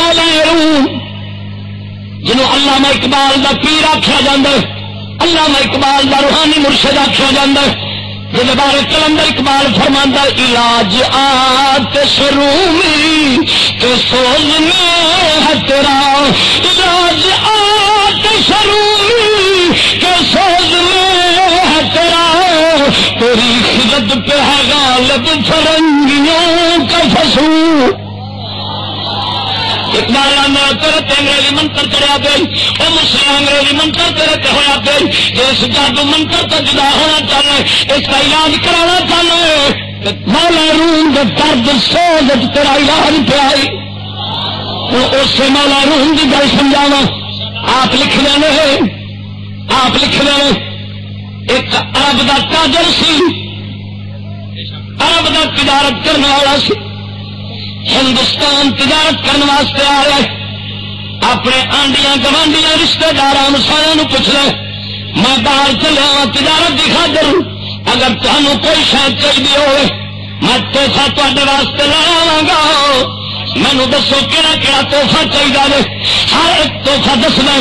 مولا روم جنہوں علامہ اقبال دا پیر آخیا جا علامہ اقبال دا روحانی مرشد آخیا جا جن بارے کلندر اقبال فرما علاج آت شروع تو سوز میں ہے تیرا۔ علاج آت شروع اقبال میں تیرے انگریزی منتر چڑیا گئی وہ مسلم انگریزی منتر تیرے تے ہوا گئی اس جادو منتر تو جدا ہونا چاہے، اس کا علاج کرانا چاہے مولا روم کے درد سوز تیرا علاج پہ آئی اس مولا روم کی گل سمجھاوا آپ لکھ دیں آپ لکھ دیں ایک ارب کا تاجر سی ارب کا تجارت کرنے والا سی۔ ہندوستان تجارت کرنے واسطے آ رہے اپنے آنڈیاں گوانڈیاں رشتے دار سارے پوچھ لے میں باہر چلیا تجارت کی خاطر اگر تمہیں کوئی شاید چاہیے ہوئے، میں توحفہ تے واسطے لے گا۔ مینو دسو کہڑا کہڑا توحفہ چاہیے ہر ایک توحفہ دس میں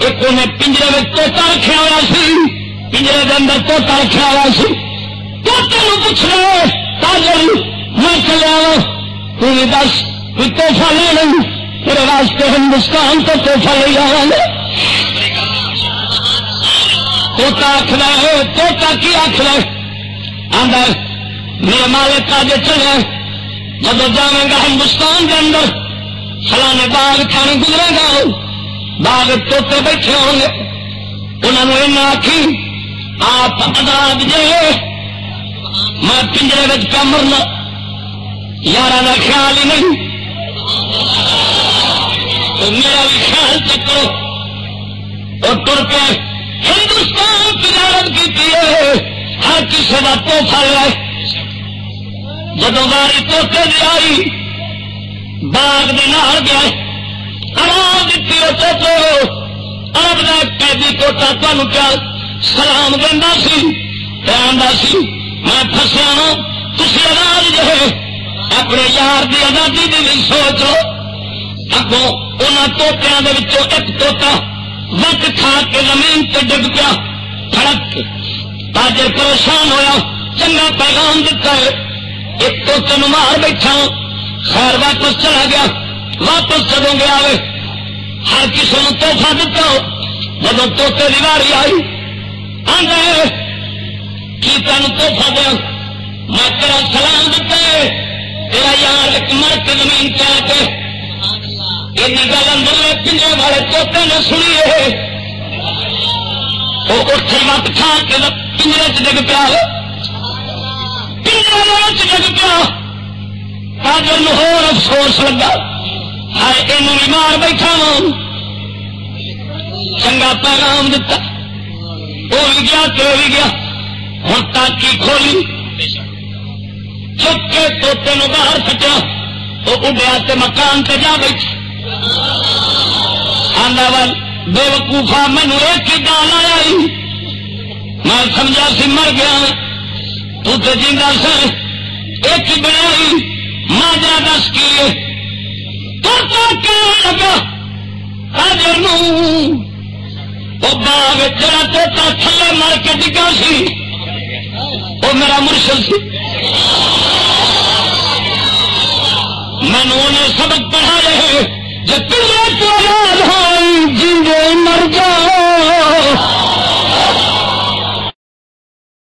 ایک انہیں پنجرے میں توتا رکھا ہوا سی۔ پنجرے کے اندر توتا رکھا ہوا سی۔ تو تین پوچھ لو تاجر، میں چلیا تھی دس کوئی توحفہ لے لیں میرے واسطے ہندوستان تو توحفہ لے آوا گے توتا آخر توتا کی آخر آدھا میرے مالک کا جو چلے جب جائے گا ہندوستان کے اندر، فلانے باغ کھانے گزرے گا باغ توتے بیٹھے ہوں گے۔ انہوں نے یہ آخی آپ آزاد جے، میں پنجرے میں پہ مرنا۔ یار کا خیال ہی نہیں۔ تو میرا بھی خیال چکو اور تر کے ہندوستان تجارت کی ہر کسی کا توحفہ لے۔ جب باری توتے دی آئی، باغ دے نال گیا آواز دیتی وہ توتو آپ کا قیدی توتا تمہیں کیا سلام دینا سی؟ آدھا سی، میں فسیا تھی آزاد جو ہے اپنے یار کی آزادی کی بھی سوچ لو اگوں ان توتیا ایک توتا وقت کھا کے زمین سے ڈگ پیا۔ کھڑک تاجر پریشان ہویا۔ چنگا پیغام دیتا ہے۔ ایک تو تین مار بیٹھا۔ خیر واپس چلا گیا۔ واپس جدو گیا وے۔ ہر کسی نے توحفہ دتا۔ جب توتے کی واری آئی۔ آدھے کی تین توحفہ دیا؟ میں تیرا سلام دیتا ہے۔ تیرا یار ایک مر کے زمین پہ کے یہ گل اندر پنجے والے توتے نے سنی ہے۔ وہ اٹھ مت کھا کے پنجرے چ ڈگ پیا۔ جگ پیا۔ تاجر ہور افسوس لگا۔ ہر یہ مار بیٹھا چنگا پیغام دتا۔ وہ بھی گیا تو بھی گیا۔ ہوں تاکی کھولی۔ چک کے توتے نو باہر سٹیا وہ اڈیا تے مکان تے جا بیٹھا آدھا ول بے وقوفا مینو ایک ہی گال آیا میں سمجھا سی مر گیا تو تے جینا سر ایک ہی بنائی ماجرا دس کی لگا تاجر وہ باغ جڑا توتا تھلے مر کے ڈگا سی۔ وہ میرا مرشل سی۔ قانون سبق پڑھا رہے جب تم